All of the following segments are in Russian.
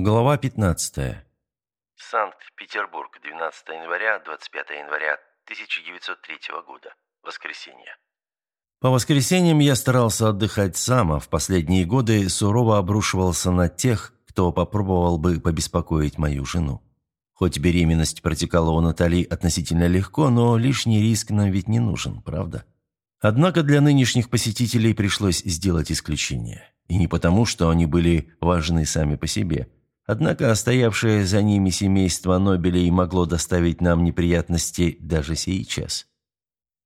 Глава 15. Санкт-Петербург, 12 января, 25 января 1903 года. Воскресенье. По воскресеньям я старался отдыхать сам, а в последние годы сурово обрушивался на тех, кто попробовал бы побеспокоить мою жену. Хоть беременность протекала у Натали относительно легко, но лишний риск нам ведь не нужен, правда? Однако для нынешних посетителей пришлось сделать исключение. И не потому, что они были важны сами по себе – Однако стоявшее за ними семейство Нобелей могло доставить нам неприятности даже сейчас.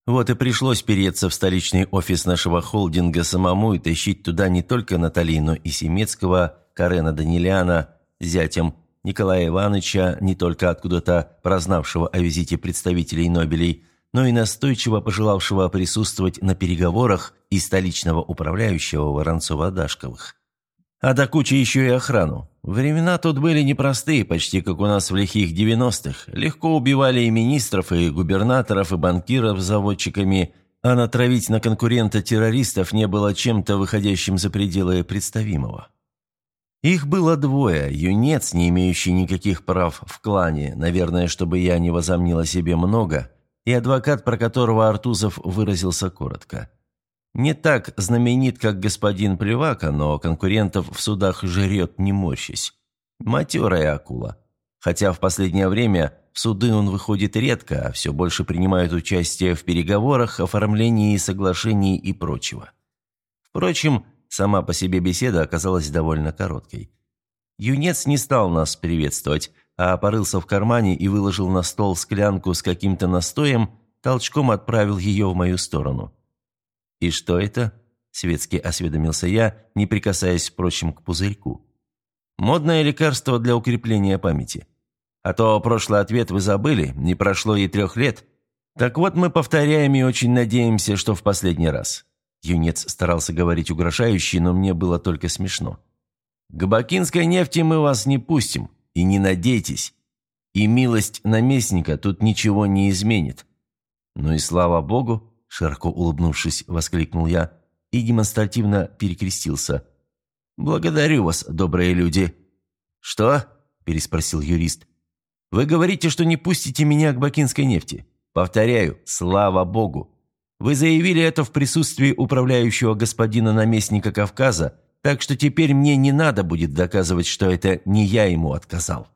Вот и пришлось переться в столичный офис нашего холдинга самому и тащить туда не только Наталину и Семецкого, Карена Даниляна, зятем Николая Ивановича, не только откуда-то прознавшего о визите представителей Нобелей, но и настойчиво пожелавшего присутствовать на переговорах и столичного управляющего Воронцова-Дашковых. А до кучи еще и охрану. Времена тут были непростые, почти как у нас в лихих девяностых. Легко убивали и министров, и губернаторов, и банкиров с заводчиками, а натравить на конкурента террористов не было чем-то выходящим за пределы представимого. Их было двое, юнец, не имеющий никаких прав в клане, наверное, чтобы я не возомнил о себе много, и адвокат, про которого Артузов выразился коротко – не так знаменит, как господин Плевака, но конкурентов в судах жрет не морщись. Матерая акула. Хотя в последнее время в суды он выходит редко, а все больше принимает участие в переговорах, оформлении соглашений и прочего. Впрочем, сама по себе беседа оказалась довольно короткой. Юнец не стал нас приветствовать, а порылся в кармане и выложил на стол склянку с каким-то настоем, толчком отправил ее в мою сторону. «И что это?» – светски осведомился я, не прикасаясь, впрочем, к пузырьку. «Модное лекарство для укрепления памяти. А то прошлый ответ вы забыли, не прошло и трех лет. Так вот мы повторяем и очень надеемся, что в последний раз». Юнец старался говорить угрожающе, но мне было только смешно. «К бакинской нефти мы вас не пустим, и не надейтесь. И милость наместника тут ничего не изменит. Ну и слава богу, широко улыбнувшись, воскликнул я и демонстративно перекрестился. «Благодарю вас, добрые люди». «Что?» – переспросил юрист. «Вы говорите, что не пустите меня к бакинской нефти. Повторяю, слава богу. Вы заявили это в присутствии управляющего господина наместника Кавказа, так что теперь мне не надо будет доказывать, что это не я ему отказал.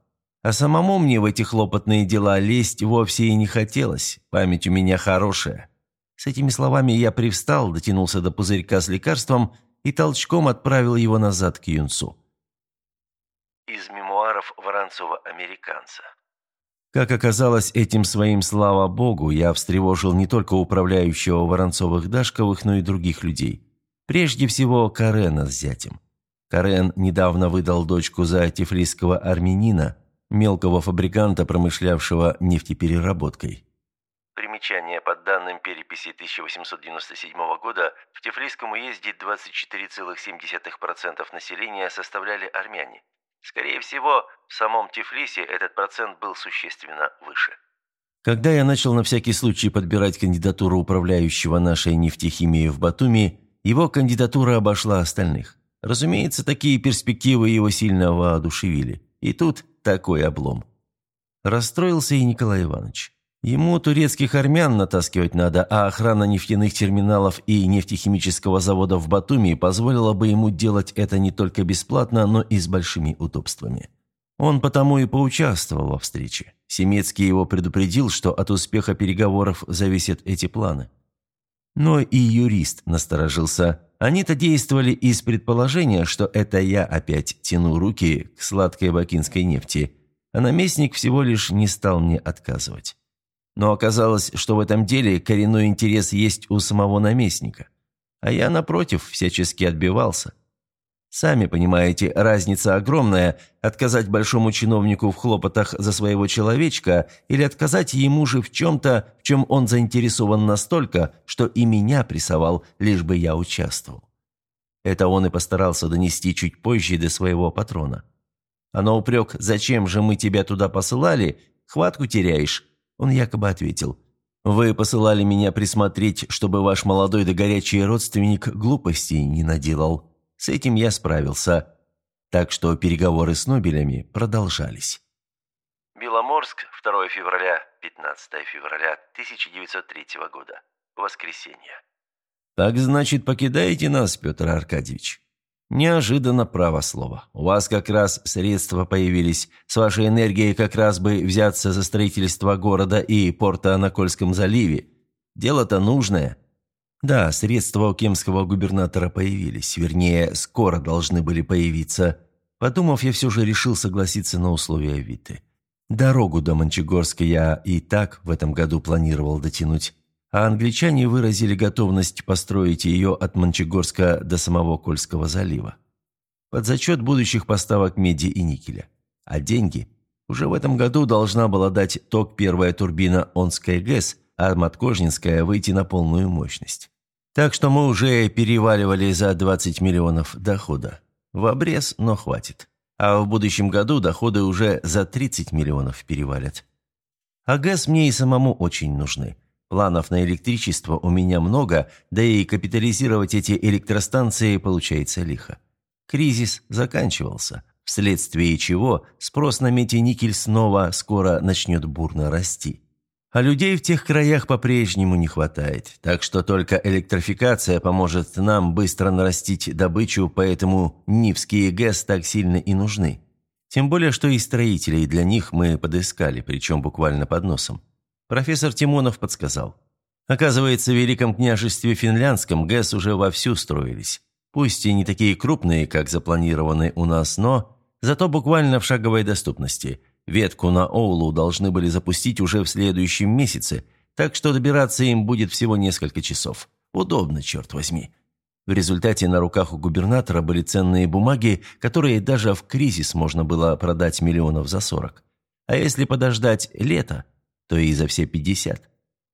А самому мне в эти хлопотные дела лезть вовсе и не хотелось, память у меня хорошая». С этими словами я привстал, дотянулся до пузырька с лекарством и толчком отправил его назад к юнцу. Из мемуаров Воронцова-американца. Как оказалось, этим своим слава богу я встревожил не только управляющего Воронцовых-Дашковых, но и других людей. Прежде всего, Карена с зятем. Карен недавно выдал дочку за тифлисского армянина, мелкого фабриканта, промышлявшего нефтепереработкой. Примечание. По данным переписи 1897 года, в Тифлисском уезде 24,7% населения составляли армяне. Скорее всего, в самом Тифлисе этот процент был существенно выше. Когда я начал на всякий случай подбирать кандидатуру управляющего нашей нефтехимией в Батуми, его кандидатура обошла остальных. Разумеется, такие перспективы его сильно воодушевили. И тут такой облом. Расстроился и Николай Иванович. Ему турецких армян натаскивать надо, а охрана нефтяных терминалов и нефтехимического завода в Батуми позволила бы ему делать это не только бесплатно, но и с большими удобствами. Он потому и поучаствовал во встрече. Семецкий его предупредил, что от успеха переговоров зависят эти планы. Но и юрист насторожился. Они-то действовали из предположения, что это я опять тяну руки к сладкой бакинской нефти, а наместник всего лишь не стал мне отказывать. Но оказалось, что в этом деле коренной интерес есть у самого наместника. А я, напротив, всячески отбивался. Сами понимаете, разница огромная – отказать большому чиновнику в хлопотах за своего человечка или отказать ему же в чем-то, в чем он заинтересован настолько, что и меня прессовал, лишь бы я участвовал. Это он и постарался донести чуть позже до своего патрона. А на упрек «Зачем же мы тебя туда посылали?» хватку теряешь, он якобы ответил, «Вы посылали меня присмотреть, чтобы ваш молодой да горячий родственник глупостей не наделал. С этим я справился. так что переговоры с Нобелями продолжались. Беломорск, 2 февраля, 15 февраля 1903 года. Воскресенье. «Так, значит, покидаете нас, Петр Аркадьевич?» «Неожиданно право слово. У вас как раз средства появились. С вашей энергией как раз бы взяться за строительство города и порта на Кольском заливе. Дело-то нужное». Да, средства у кемского губернатора появились. Вернее, скоро должны были появиться. Подумав, я все же решил согласиться на условия Виты. Дорогу до Мончегорска я и так в этом году планировал дотянуть а англичане выразили готовность построить ее от Мончегорска до самого Кольского залива. Под зачет будущих поставок меди и никеля. А деньги? Уже в этом году должна была дать ток первая турбина Онская ГЭС, а Маткожнинская выйти на полную мощность. Так что мы уже переваливали за 20 миллионов дохода. В обрез, но хватит. А в будущем году доходы уже за 30 миллионов перевалят. А ГЭС мне и самому очень нужны. Планов на электричество у меня много, да и капитализировать эти электростанции получается лихо. Кризис заканчивался, вследствие чего спрос на медь и никель снова скоро начнет бурно расти. А людей в тех краях по-прежнему не хватает, так что только электрификация поможет нам быстро нарастить добычу, поэтому Нивские ГЭС так сильно и нужны. Тем более, что и строителей для них мы подыскали, причем буквально под носом. Профессор Тимонов подсказал. Оказывается, в Великом княжестве Финляндском ГЭС уже вовсю строились. Пусть и не такие крупные, как запланированы у нас, но зато буквально в шаговой доступности. Ветку на Оулу должны были запустить уже в следующем месяце, так что добираться им будет всего несколько часов. Удобно, черт возьми. В результате на руках у губернатора были ценные бумаги, которые даже в кризис можно было продать миллионов за сорок. А если подождать лето – то и за все пятьдесят.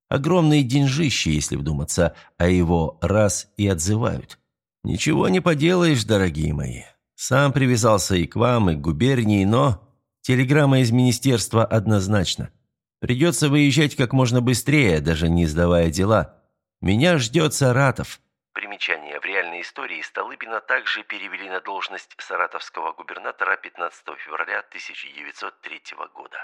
Огромные деньжищи, если вдуматься, а его раз и отзывают. Ничего не поделаешь, дорогие мои. Сам привязался и к вам, и к губернии, но... Телеграмма из министерства однозначно. Придется выезжать как можно быстрее, даже не сдавая дела. Меня ждет Саратов. Примечание. В реальной истории Столыпина также перевели на должность саратовского губернатора 15 февраля 1903 года.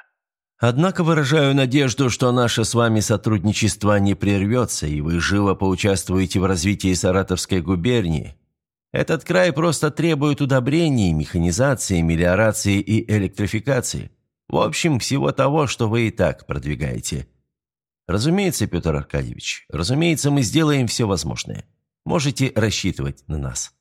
Однако выражаю надежду, что наше с вами сотрудничество не прервется, и вы живо поучаствуете в развитии Саратовской губернии. Этот край просто требует удобрений, механизации, мелиорации и электрификации. В общем, всего того, что вы и так продвигаете. Разумеется, Петр Аркадьевич, разумеется, мы сделаем все возможное. Можете рассчитывать на нас.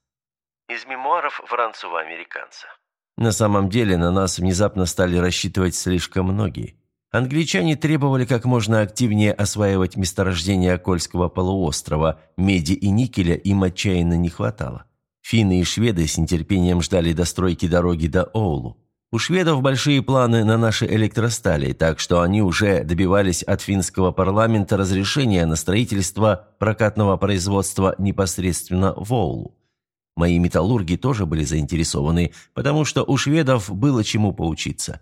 Из мемуаров Воронцова-американца. На самом деле на нас внезапно стали рассчитывать слишком многие. Англичане требовали как можно активнее осваивать месторождения Кольского полуострова, меди и никеля им отчаянно не хватало. Финны и шведы с нетерпением ждали достройки дороги до Оулу. У шведов большие планы на наши электростали, так что они уже добивались от финского парламента разрешения на строительство прокатного производства непосредственно в Оулу. Мои металлурги тоже были заинтересованы, потому что у шведов было чему поучиться.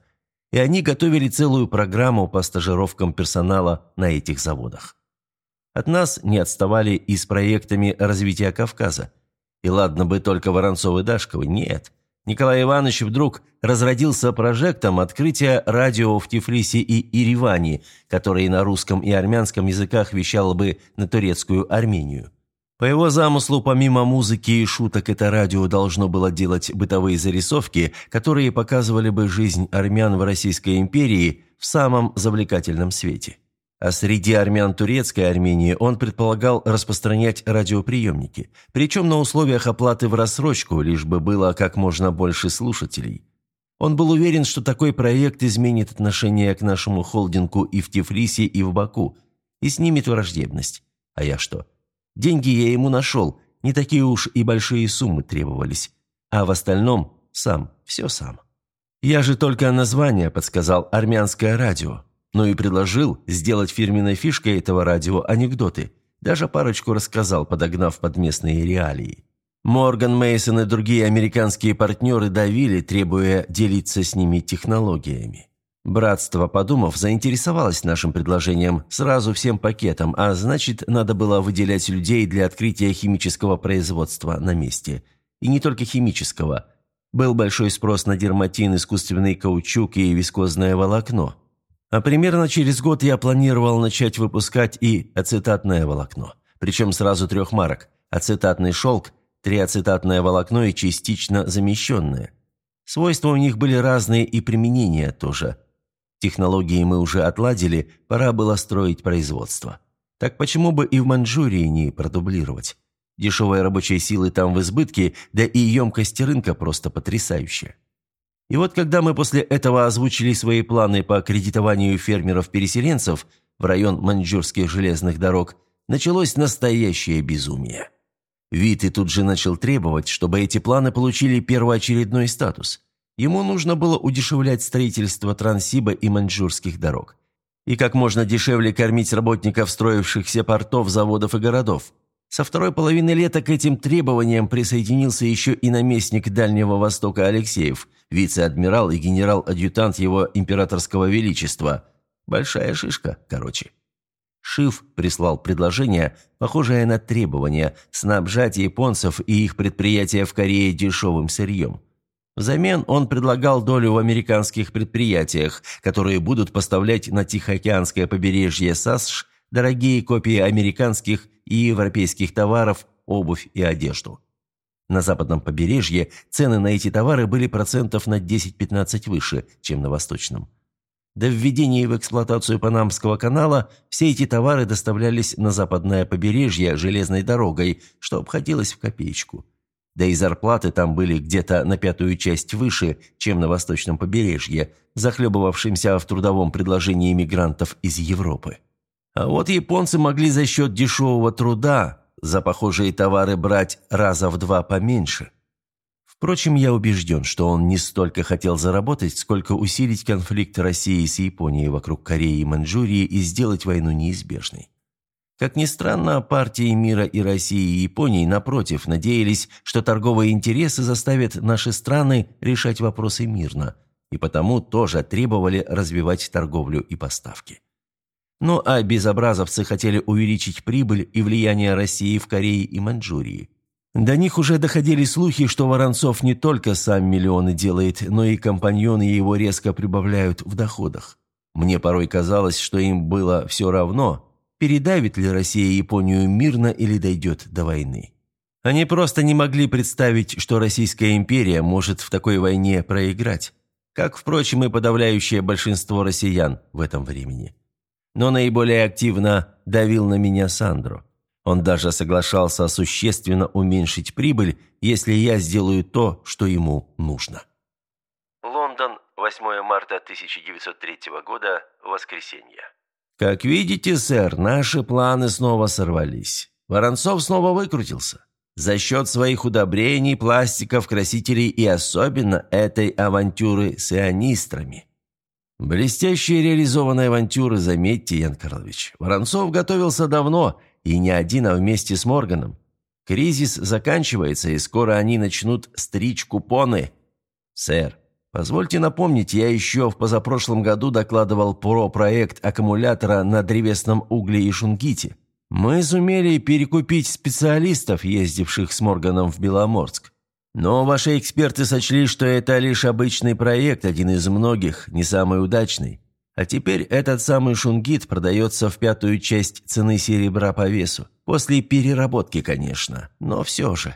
И они готовили целую программу по стажировкам персонала на этих заводах. От нас не отставали и с проектами развития Кавказа. И ладно бы только Воронцов и Дашковы, нет. Николай Иванович вдруг разродился прожектом открытия радио в Тифлисе и Ириване, который на русском и армянском языках вещало бы на турецкую Армению. По его замыслу, помимо музыки и шуток, это радио должно было делать бытовые зарисовки, которые показывали бы жизнь армян в Российской империи в самом завлекательном свете. А среди армян турецкой Армении он предполагал распространять радиоприемники, причем на условиях оплаты в рассрочку, лишь бы было как можно больше слушателей. Он был уверен, что такой проект изменит отношение к нашему холдингу и в Тифлисе, и в Баку, и снимет враждебность. А я что? Деньги я ему нашел, не такие уж и большие суммы требовались. А в остальном сам, все сам. Я же только название подсказал «Армянское радио», но и предложил сделать фирменной фишкой этого радио анекдоты. Даже парочку рассказал, подогнав под местные реалии. Морган Мейсон и другие американские партнеры давили, требуя делиться с ними технологиями. Братство, подумав, заинтересовалось нашим предложением сразу всем пакетом, а значит, надо было выделять людей для открытия химического производства на месте. И не только химического. Был большой спрос на дерматин, искусственный каучук и вискозное волокно. А примерно через год я планировал начать выпускать и ацетатное волокно. Причем сразу трех марок. Ацетатный шелк, триацетатное волокно и частично замещенное. Свойства у них были разные и применения тоже. Технологии мы уже отладили, пора было строить производство. Так почему бы и в Манчжурии не продублировать? Дешевой рабочей силы там в избытке, да и емкость рынка просто потрясающая. И вот когда мы после этого озвучили свои планы по кредитованию фермеров-переселенцев в район маньчжурских железных дорог, началось настоящее безумие. Виты тут же начал требовать, чтобы эти планы получили первоочередной статус. Ему нужно было удешевлять строительство Транссиба и маньчжурских дорог. И как можно дешевле кормить работников строившихся портов, заводов и городов – со второй половины лета к этим требованиям присоединился еще и наместник Дальнего Востока Алексеев, вице-адмирал и генерал-адъютант его императорского величества. Большая шишка, короче. Шиф прислал предложение, похожее на требование, снабжать японцев и их предприятия в Корее дешевым сырьем. Взамен он предлагал долю в американских предприятиях, которые будут поставлять на Тихоокеанское побережье САСШ дорогие копии американских и европейских товаров, обувь и одежду. На западном побережье цены на эти товары были процентов на 10-15 выше, чем на восточном. До введения в эксплуатацию Панамского канала все эти товары доставлялись на западное побережье железной дорогой, что обходилось в копеечку. Да и зарплаты там были где-то на пятую часть выше, чем на восточном побережье, захлебывавшимся в трудовом предложении мигрантов из Европы. А вот японцы могли за счет дешевого труда за похожие товары брать раза в два поменьше. Впрочем, я убежден, что он не столько хотел заработать, сколько усилить конфликт России с Японией вокруг Кореи и Маньчжурии и сделать войну неизбежной. Как ни странно, партии мира и России и Японии, напротив, надеялись, что торговые интересы заставят наши страны решать вопросы мирно, и потому тоже требовали развивать торговлю и поставки. Ну а безобразовцы хотели увеличить прибыль и влияние России в Корее и Маньчжурии. До них уже доходили слухи, что Воронцов не только сам миллионы делает, но и компаньоны его резко прибавляют в доходах. Мне порой казалось, что им было все равно, передавит ли Россия Японию мирно или дойдет до войны. Они просто не могли представить, что Российская империя может в такой войне проиграть, как, впрочем, и подавляющее большинство россиян в этом времени. Но наиболее активно давил на меня Сандро. Он даже соглашался существенно уменьшить прибыль, если я сделаю то, что ему нужно. Лондон, 8 марта 1903 года, воскресенье. Как видите, сэр, наши планы снова сорвались. Воронцов снова выкрутился. За счет своих удобрений, пластиков, красителей и особенно этой авантюры с ионистрами. Блестящие реализованные авантюры, заметьте, Ян Карлович. Воронцов готовился давно, и не один, а вместе с Морганом. Кризис заканчивается, и скоро они начнут стричь купоны. Сэр, позвольте напомнить, я еще в позапрошлом году докладывал про проект аккумулятора на древесном угле и шунгите. Мы сумели перекупить специалистов, ездивших с Морганом в Беломорск. Но ваши эксперты сочли, что это лишь обычный проект, один из многих, не самый удачный. А теперь этот самый шунгит продается в пятую часть цены серебра по весу. После переработки, конечно, но все же.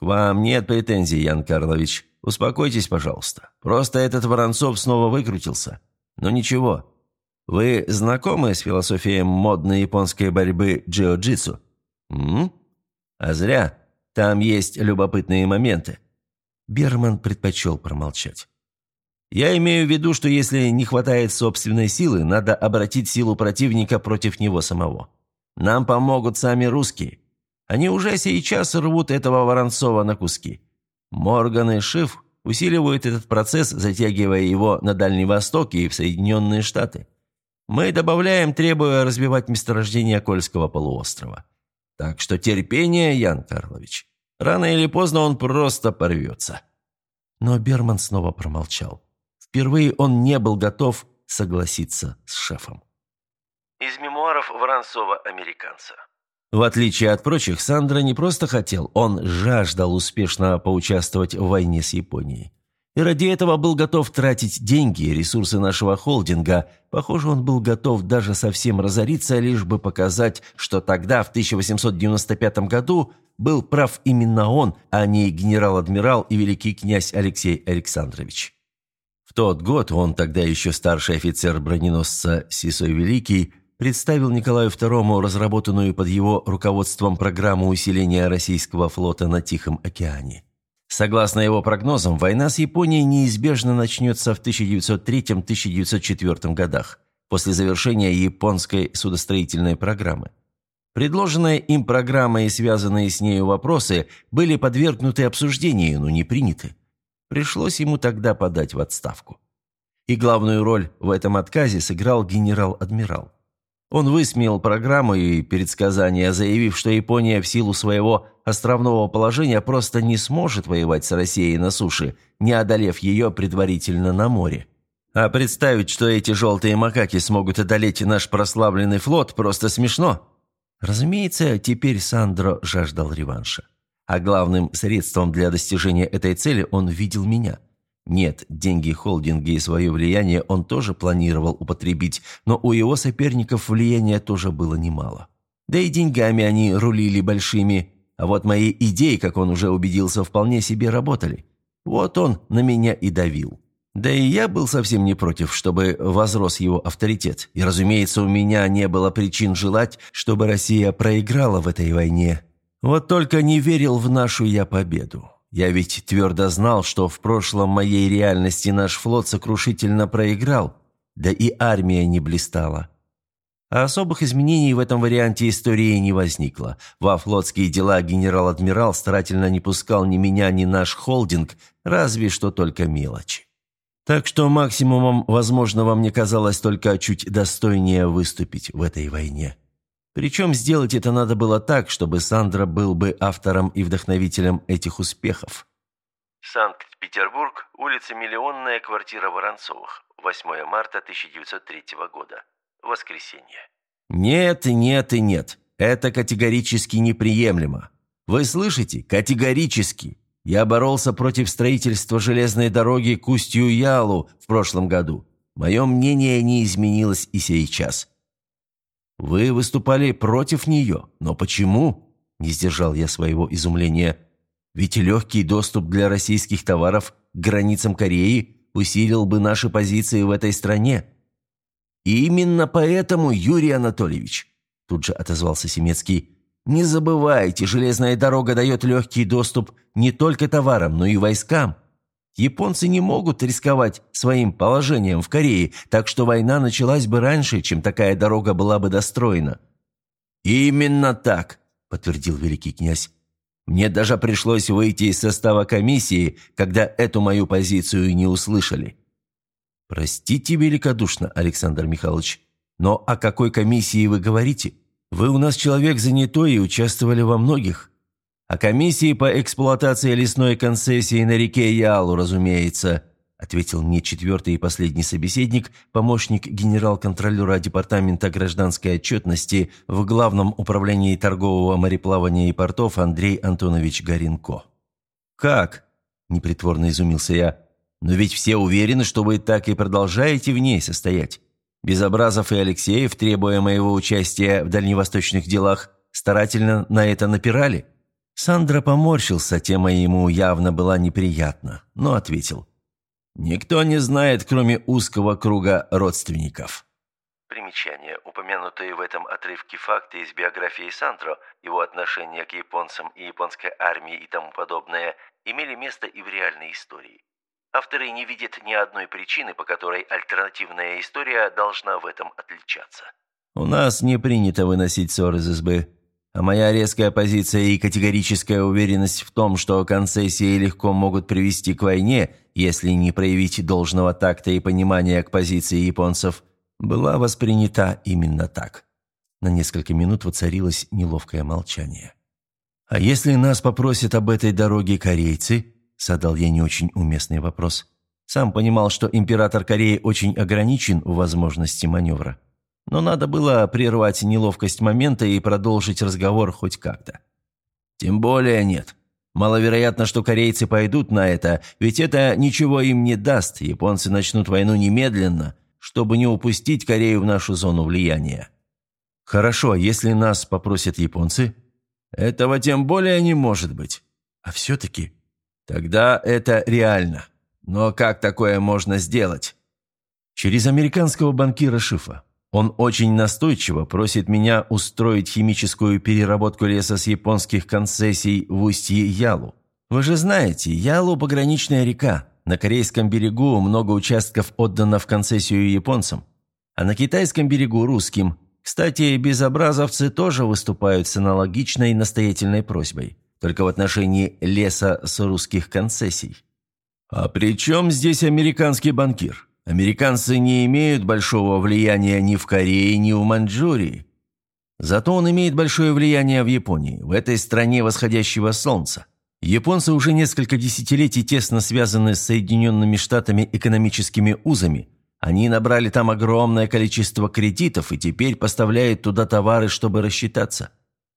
К вам нет претензий, Ян Карлович. Успокойтесь, пожалуйста. Просто этот Воронцов снова выкрутился. Но ничего. Вы знакомы с философией модной японской борьбы джиу-джитсу? А зря. Там есть любопытные моменты». Берман предпочел промолчать. «Я имею в виду, что если не хватает собственной силы, надо обратить силу противника против него самого. Нам помогут сами русские. Они уже сейчас рвут этого Воронцова на куски. Морган и Шиф усиливают этот процесс, затягивая его на Дальний Восток и в Соединенные Штаты. Мы добавляем, требуя развивать месторождение Кольского полуострова. Так что терпение, Ян Карлович. Рано или поздно он просто порвется». Но Берман снова промолчал. Впервые он не был готов согласиться с шефом. Из мемуаров Воронцова-американца. В отличие от прочих, Сандра не просто хотел, он жаждал успешно поучаствовать в войне с Японией. И ради этого был готов тратить деньги и ресурсы нашего холдинга. Похоже, он был готов даже совсем разориться, лишь бы показать, что тогда, в 1895 году, был прав именно он, а не генерал-адмирал и великий князь Алексей Александрович. В тот год он, тогда еще старший офицер броненосца Сисой Великий, представил Николаю II разработанную под его руководством программу усиления российского флота на Тихом океане. Согласно его прогнозам, война с Японией неизбежно начнется в 1903-1904 годах, после завершения японской судостроительной программы. Предложенная им программа и связанные с нею вопросы были подвергнуты обсуждению, но не приняты. Пришлось ему тогда подать в отставку. И главную роль в этом отказе сыграл генерал-адмирал. Он высмеял программу и предсказания, заявив, что Япония в силу своего островного положения просто не сможет воевать с Россией на суше, не одолев ее предварительно на море. А представить, что эти желтые макаки смогут одолеть наш прославленный флот, просто смешно. Разумеется, теперь Сандро жаждал реванша. А главным средством для достижения этой цели он видел меня – нет, деньги холдинга и свое влияние он тоже планировал употребить, но у его соперников влияния тоже было немало. Да и деньгами они рулили большими, а вот мои идеи, как он уже убедился, вполне себе работали. Вот он на меня и давил. Да и я был совсем не против, чтобы возрос его авторитет. И, разумеется, у меня не было причин желать, чтобы Россия проиграла в этой войне. Вот только не верил в нашу я победу. Я ведь твердо знал, что в прошлом моей реальности наш флот сокрушительно проиграл, да и армия не блистала. А особых изменений в этом варианте истории не возникло. Во флотские дела генерал-адмирал старательно не пускал ни меня, ни наш холдинг, разве что только мелочи. Так что максимумом возможного мне казалось только чуть достойнее выступить в этой войне. Причем сделать это надо было так, чтобы Сандра был бы автором и вдохновителем этих успехов. Санкт-Петербург, улица Миллионная, квартира Воронцовых. 8 марта 1903 года. Воскресенье. Нет, нет и нет. Это категорически неприемлемо. Вы слышите? Категорически. Я боролся против строительства железной дороги к Устью-Ялу в прошлом году. Мое мнение не изменилось и сейчас. «Вы выступали против нее, но почему?» – не сдержал я своего изумления. «Ведь легкий доступ для российских товаров к границам Кореи усилил бы наши позиции в этой стране». «Именно поэтому, Юрий Анатольевич», – тут же отозвался Семецкий, – «не забывайте, железная дорога дает легкий доступ не только товарам, но и войскам». Японцы не могут рисковать своим положением в Корее, так что война началась бы раньше, чем такая дорога была бы достроена». «Именно так», – подтвердил великий князь. «Мне даже пришлось выйти из состава комиссии, когда эту мою позицию не услышали». «Простите великодушно, Александр Михайлович, но о какой комиссии вы говорите? Вы у нас человек занятой и участвовали во многих». «О комиссии по эксплуатации лесной концессии на реке Ялу, разумеется», ответил мне четвертый и последний собеседник, помощник генерал-контролера Департамента гражданской отчетности в Главном управлении торгового мореплавания и портов Андрей Антонович Горенко. «Как?» – непритворно изумился я. «Но ведь все уверены, что вы так и продолжаете в ней состоять. Безобразов и Алексеев, требуя моего участия в дальневосточных делах, старательно на это напирали». Сандра поморщился, тема ему явно была неприятна, но ответил. «Никто не знает, кроме узкого круга родственников». Примечание. Упомянутые в этом отрывке факты из биографии Сандро, его отношения к японцам и японской армии и тому подобное, имели место и в реальной истории. Авторы не видят ни одной причины, по которой альтернативная история должна в этом отличаться. «У нас не принято выносить ссор из избы», а моя резкая позиция и категорическая уверенность в том, что концессии легко могут привести к войне, если не проявить должного такта и понимания к позиции японцев, была воспринята именно так. На несколько минут воцарилось неловкое молчание. «А если нас попросят об этой дороге корейцы?» – задал я не очень уместный вопрос. Сам понимал, что император Кореи очень ограничен в возможности маневра. Но надо было прервать неловкость момента и продолжить разговор хоть как-то. «Тем более нет. Маловероятно, что корейцы пойдут на это, ведь это ничего им не даст. Японцы начнут войну немедленно, чтобы не упустить Корею в нашу зону влияния. Хорошо, если нас попросят японцы? Этого тем более не может быть. А все-таки? Тогда это реально. Но как такое можно сделать? Через американского банкира Шифа. Он очень настойчиво просит меня устроить химическую переработку леса с японских концессий в устье Ялу. Вы же знаете, Ялу – пограничная река. На корейском берегу много участков отдано в концессию японцам, а на китайском берегу – русским. Кстати, безобразовцы тоже выступают с аналогичной настоятельной просьбой, только в отношении леса с русских концессий. А при чем здесь американский банкир? Американцы не имеют большого влияния ни в Корее, ни в Маньчжурии. Зато он имеет большое влияние в Японии, в этой стране восходящего солнца. Японцы уже несколько десятилетий тесно связаны с Соединенными Штатами экономическими узами. Они набрали там огромное количество кредитов и теперь поставляют туда товары, чтобы рассчитаться.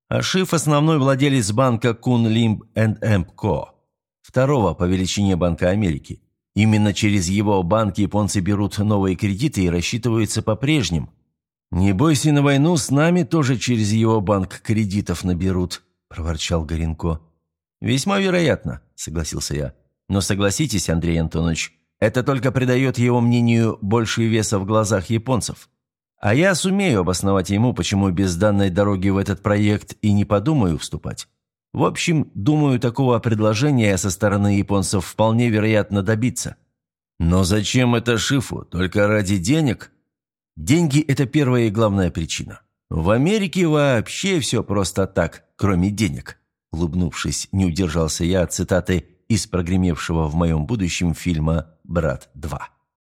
А Шиф – основной владелец банка Кун Лимб энд Ко, второго по величине Банка Америки – Именно через его банк японцы берут новые кредиты и рассчитываются по прежним. «Не бойся на войну, с нами тоже через его банк кредитов наберут», – проворчал Горенко. «Весьма вероятно», – согласился я. «Но согласитесь, Андрей Антонович, это только придает его мнению больше веса в глазах японцев. А я сумею обосновать ему, почему без данной дороги в этот проект и не подумаю вступать. В общем, думаю, такого предложения со стороны японцев вполне вероятно добиться. Но зачем это Шифу? Только ради денег? Деньги – это первая и главная причина. В Америке вообще все просто так, кроме денег. Улыбнувшись, не удержался я от цитаты из прогремевшего в моем будущем фильма «Брат 2».